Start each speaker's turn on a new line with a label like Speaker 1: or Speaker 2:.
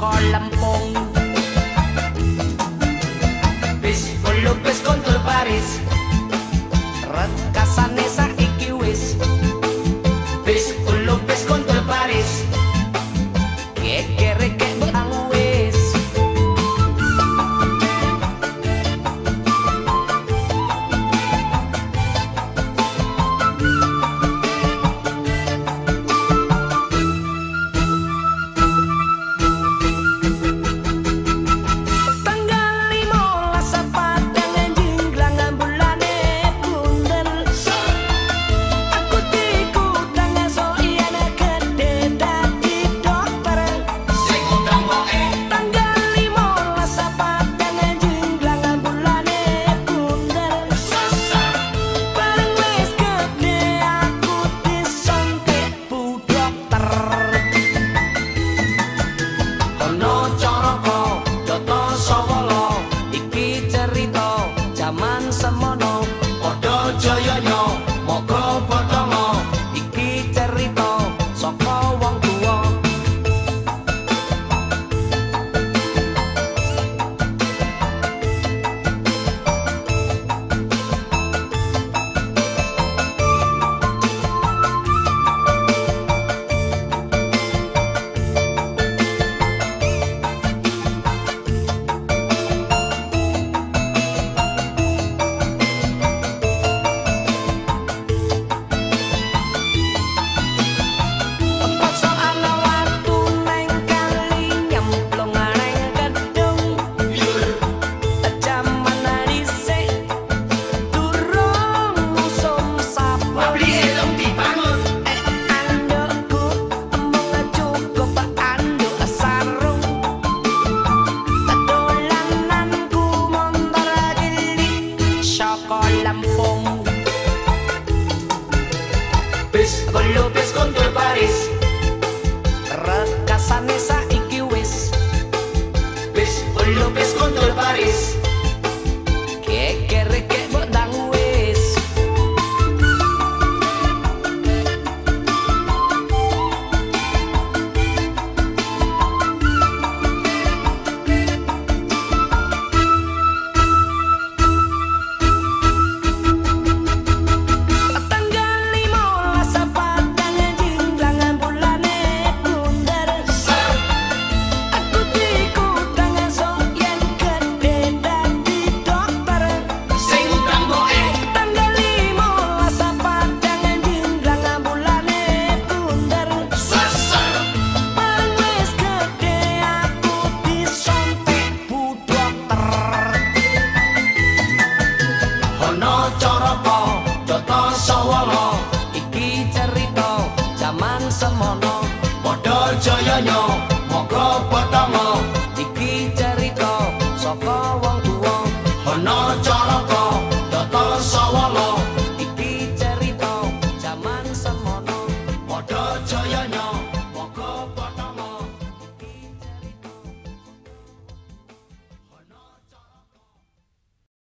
Speaker 1: còn lầm bồn con
Speaker 2: López
Speaker 1: contra París. Racasanesa y Kiwis. Ves con López contra París. sawala. Iki cerita jaman semono.
Speaker 2: Padha jayanya
Speaker 1: moga padha iki cerita saka wong tuwa. Ana